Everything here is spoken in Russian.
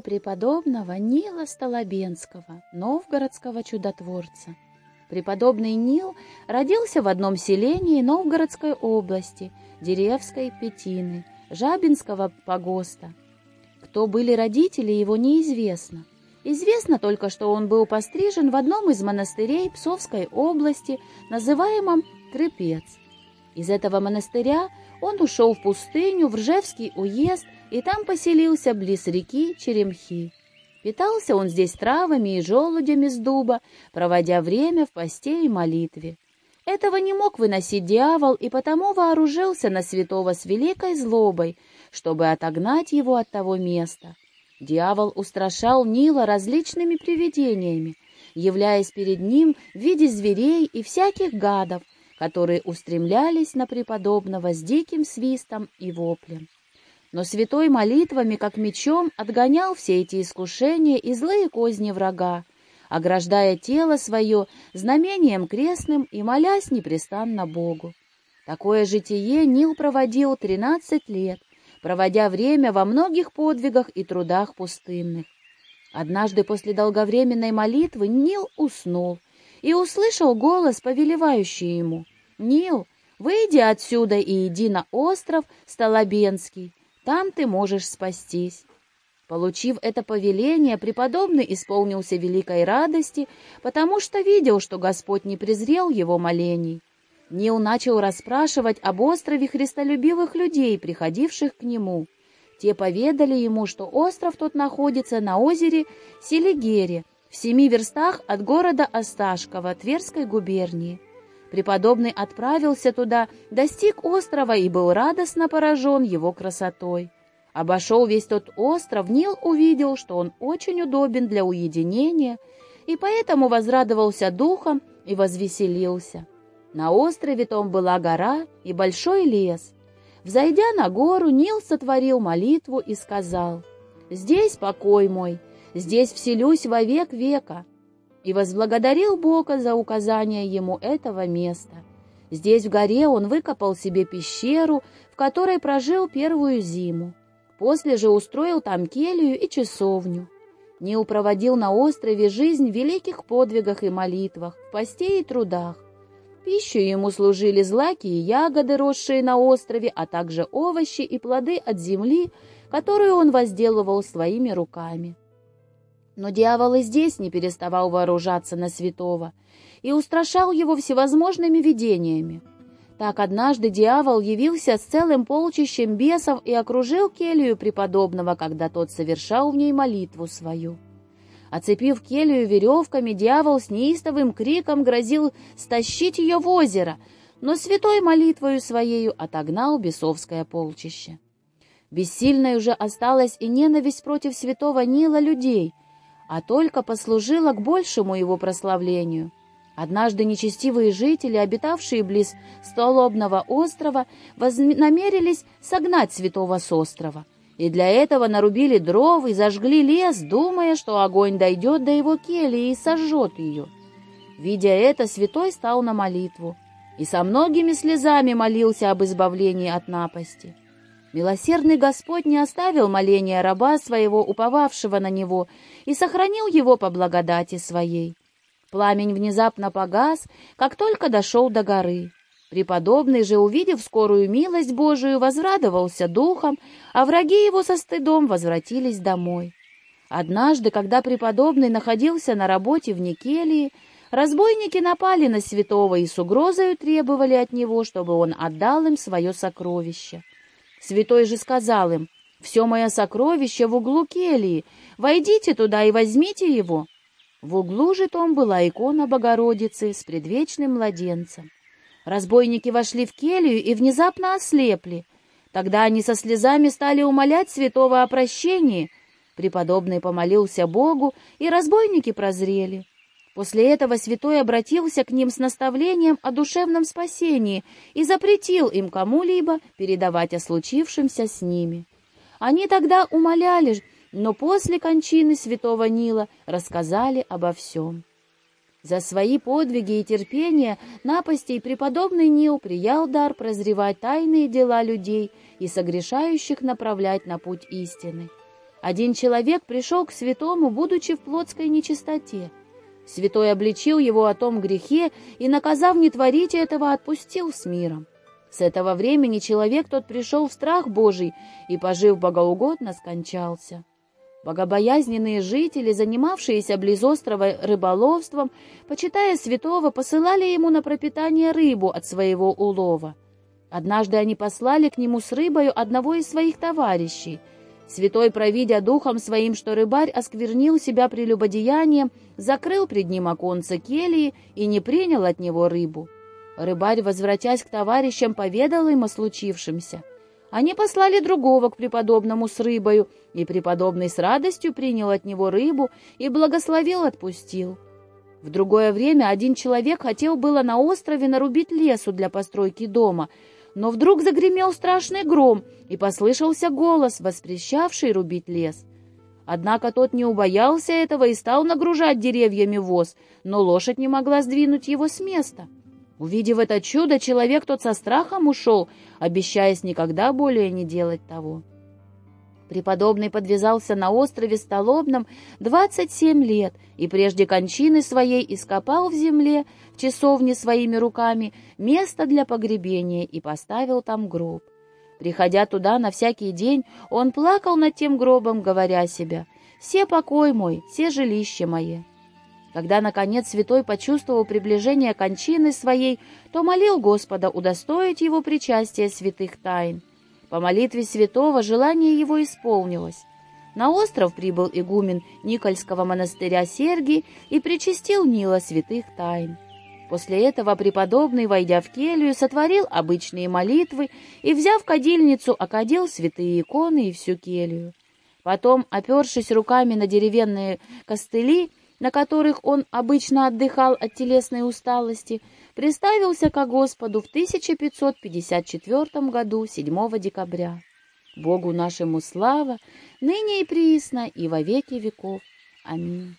преподобного Нила Столобенского, новгородского чудотворца. Преподобный Нил родился в одном селении Новгородской области, Деревской Петины, Жабинского погоста. Кто были родители, его неизвестно. Известно только, что он был пострижен в одном из монастырей Псовской области, называемом Крепец. Из этого монастыря он ушел в пустыню, в Ржевский уезд, и там поселился близ реки Черемхи. Питался он здесь травами и желудями с дуба, проводя время в посте и молитве. Этого не мог выносить дьявол, и потому вооружился на святого с великой злобой, чтобы отогнать его от того места. Дьявол устрашал Нила различными привидениями, являясь перед ним в виде зверей и всяких гадов, которые устремлялись на преподобного с диким свистом и воплем. Но святой молитвами, как мечом, отгонял все эти искушения и злые козни врага, ограждая тело свое знамением крестным и молясь непрестанно Богу. Такое житие Нил проводил тринадцать лет, проводя время во многих подвигах и трудах пустынных. Однажды после долговременной молитвы Нил уснул и услышал голос, повелевающий ему. «Нил, выйди отсюда и иди на остров Столобенский, там ты можешь спастись». Получив это повеление, преподобный исполнился великой радости, потому что видел, что Господь не презрел его молений. Нил начал расспрашивать об острове христолюбивых людей, приходивших к нему. Те поведали ему, что остров тот находится на озере Селигере, в семи верстах от города Осташкова, Тверской губернии. Преподобный отправился туда, достиг острова и был радостно поражен его красотой. Обошел весь тот остров, Нил увидел, что он очень удобен для уединения, и поэтому возрадовался духом и возвеселился. На острове том была гора и большой лес. Взойдя на гору, Нил сотворил молитву и сказал, «Здесь покой мой, здесь вселюсь во век века, и возблагодарил Бога за указание ему этого места. Здесь, в горе, он выкопал себе пещеру, в которой прожил первую зиму. После же устроил там келью и часовню. Нил проводил на острове жизнь в великих подвигах и молитвах, в посте и трудах. Пищей ему служили злаки и ягоды, росшие на острове, а также овощи и плоды от земли, которую он возделывал своими руками. Но дьявол и здесь не переставал вооружаться на святого и устрашал его всевозможными видениями. Так однажды дьявол явился с целым полчищем бесов и окружил келью преподобного, когда тот совершал в ней молитву свою. Оцепив келью веревками, дьявол с неистовым криком грозил стащить ее в озеро, но святой молитвою своею отогнал бесовское полчище. Бессильной уже осталась и ненависть против святого Нила людей, а только послужила к большему его прославлению. Однажды нечестивые жители, обитавшие близ Столобного острова, вознамерились согнать святого с острова, и для этого нарубили дров и зажгли лес, думая, что огонь дойдет до его кельи и сожжет ее. Видя это, святой стал на молитву и со многими слезами молился об избавлении от напасти. Милосердный Господь не оставил моления раба своего, уповавшего на него, и сохранил его по благодати своей. Пламень внезапно погас, как только дошел до горы. Преподобный же, увидев скорую милость Божию, возрадовался духом, а враги его со стыдом возвратились домой. Однажды, когда преподобный находился на работе в Никелии, разбойники напали на святого и с угрозою требовали от него, чтобы он отдал им свое сокровище. Святой же сказал им, «Все мое сокровище в углу келии, войдите туда и возьмите его». В углу же том была икона Богородицы с предвечным младенцем. Разбойники вошли в келью и внезапно ослепли. Тогда они со слезами стали умолять святого о прощении. Преподобный помолился Богу, и разбойники прозрели. После этого святой обратился к ним с наставлением о душевном спасении и запретил им кому-либо передавать о случившемся с ними. Они тогда умоляли, но после кончины святого Нила рассказали обо всем. За свои подвиги и терпение напастей преподобный Нил приял дар прозревать тайные дела людей и согрешающих направлять на путь истины. Один человек пришел к святому, будучи в плотской нечистоте. Святой обличил его о том грехе и, наказав не творить этого, отпустил с миром. С этого времени человек тот пришел в страх Божий и, пожив богоугодно, скончался. Богобоязненные жители, занимавшиеся близ острова рыболовством, почитая святого, посылали ему на пропитание рыбу от своего улова. Однажды они послали к нему с рыбою одного из своих товарищей. Святой, провидя духом своим, что рыбарь осквернил себя прелюбодеянием, закрыл пред ним оконце келии и не принял от него рыбу. Рыбарь, возвратясь к товарищам, поведал им о случившемся. Они послали другого к преподобному с рыбою, и преподобный с радостью принял от него рыбу и благословил отпустил. В другое время один человек хотел было на острове нарубить лесу для постройки дома, но вдруг загремел страшный гром, и послышался голос, воспрещавший рубить лес. Однако тот не убоялся этого и стал нагружать деревьями воз, но лошадь не могла сдвинуть его с места. Увидев это чудо, человек тот со страхом ушел, обещаясь никогда более не делать того. Преподобный подвязался на острове Столобном 27 лет и прежде кончины своей ископал в земле часовне своими руками место для погребения и поставил там гроб. Приходя туда на всякий день, он плакал над тем гробом, говоря себе «Все покой мой, все жилище мое». Когда, наконец, святой почувствовал приближение кончины своей, то молил Господа удостоить его причастия святых тайн. По молитве святого желание его исполнилось. На остров прибыл игумен Никольского монастыря Сергий и причастил Нила святых тайн. После этого преподобный, войдя в келью, сотворил обычные молитвы и, взяв кадильницу, окадил святые иконы и всю келью. Потом, опершись руками на деревянные костыли, на которых он обычно отдыхал от телесной усталости, приставился ко Господу в 1554 году 7 декабря. Богу нашему слава, ныне и приисно, и во веки веков. Аминь.